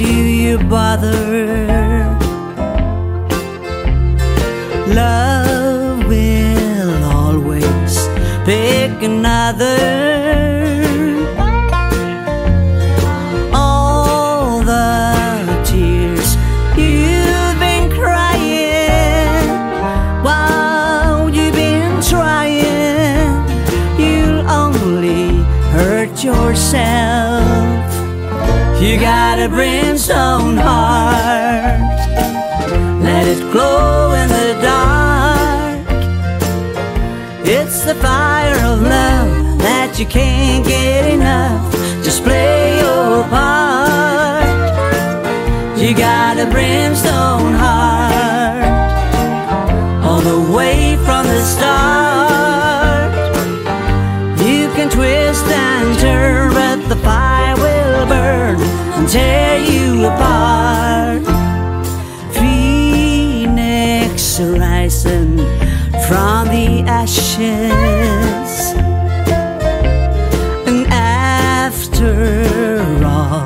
you bother? Love will always pick another. You got a brimstone heart, let it glow in the dark. It's the fire of love that you can't get enough. Just play your part. You got a brimstone Rising from the ashes. And after all,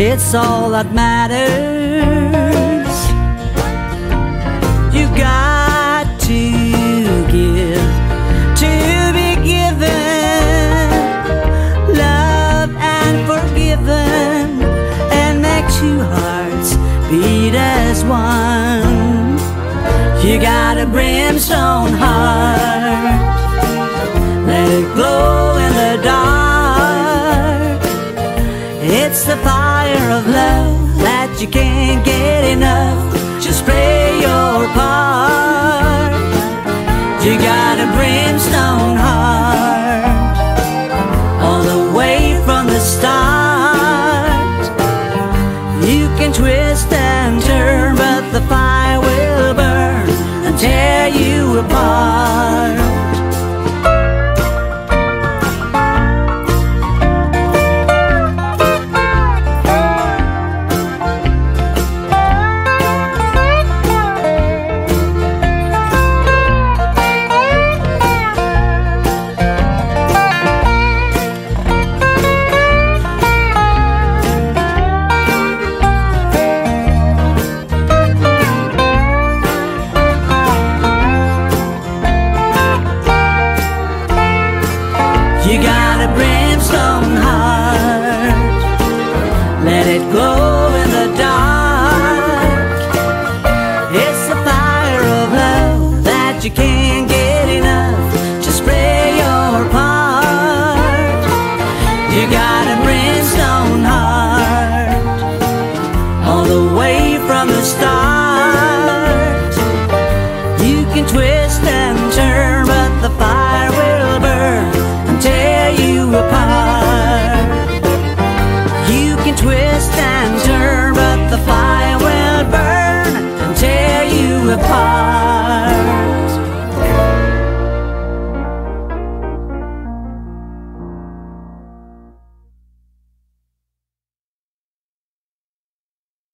it's all that matters. You got to give to be given, love and forgiven, and make two hearts beat as one. You got a brimstone heart, let it glow in the dark. It's the fire of love that you can't get enough. Just play your part. You got a brimstone heart, you can't